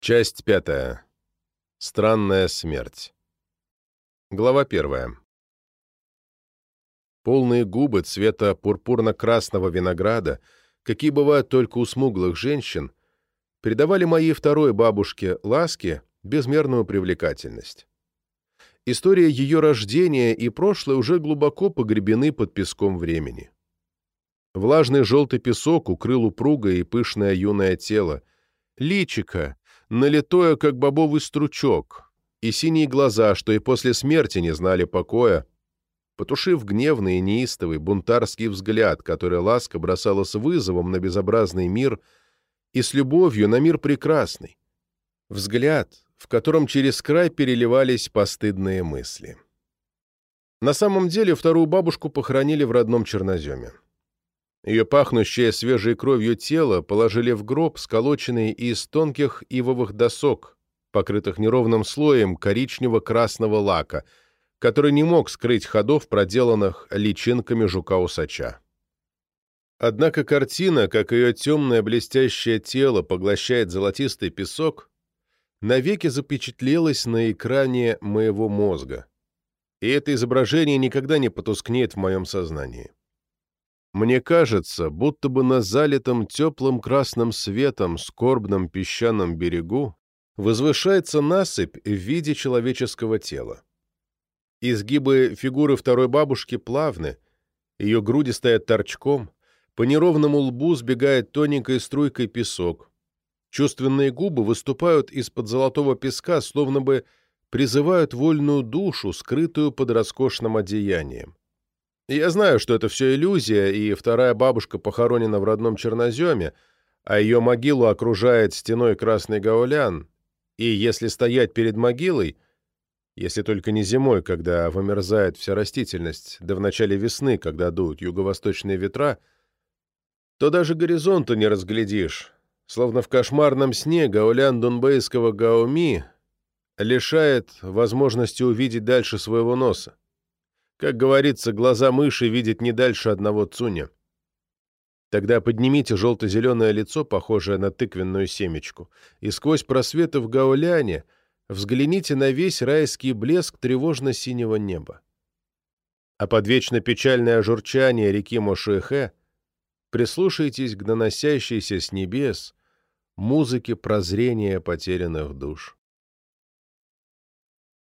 Часть пятая. Странная смерть. Глава первая. Полные губы цвета пурпурно-красного винограда, какие бывают только у смуглых женщин, придавали моей второй бабушке Ласке безмерную привлекательность. История ее рождения и прошлое уже глубоко погребены под песком времени. Влажный желтый песок укрыл упругое и пышное юное тело, личико, налитое, как бобовый стручок, и синие глаза, что и после смерти не знали покоя, потушив гневный и неистовый бунтарский взгляд, который ласка бросала с вызовом на безобразный мир и с любовью на мир прекрасный. Взгляд, в котором через край переливались постыдные мысли. На самом деле вторую бабушку похоронили в родном черноземе. Ее пахнущее свежей кровью тело положили в гроб, сколоченный из тонких ивовых досок, покрытых неровным слоем коричнево-красного лака, который не мог скрыть ходов, проделанных личинками жука-усача. Однако картина, как ее темное блестящее тело поглощает золотистый песок, навеки запечатлелась на экране моего мозга, и это изображение никогда не потускнеет в моем сознании. Мне кажется, будто бы на залитом теплым красным светом скорбном песчаном берегу возвышается насыпь в виде человеческого тела. Изгибы фигуры второй бабушки плавны, ее груди стоят торчком, по неровному лбу сбегает тоненькой струйкой песок. Чувственные губы выступают из-под золотого песка, словно бы призывают вольную душу, скрытую под роскошным одеянием. Я знаю, что это все иллюзия, и вторая бабушка похоронена в родном черноземе, а ее могилу окружает стеной красный гаулян, и если стоять перед могилой, если только не зимой, когда вымерзает вся растительность, да в начале весны, когда дуют юго-восточные ветра, то даже горизонта не разглядишь, словно в кошмарном сне гаулян дунбейского гауми лишает возможности увидеть дальше своего носа. Как говорится, глаза мыши видят не дальше одного цуня. Тогда поднимите желто-зеленое лицо, похожее на тыквенную семечку, и сквозь просветы в гауляне взгляните на весь райский блеск тревожно-синего неба. А под вечно печальное журчание реки Мошуэхэ прислушайтесь к доносящейся с небес музыке прозрения потерянных душ.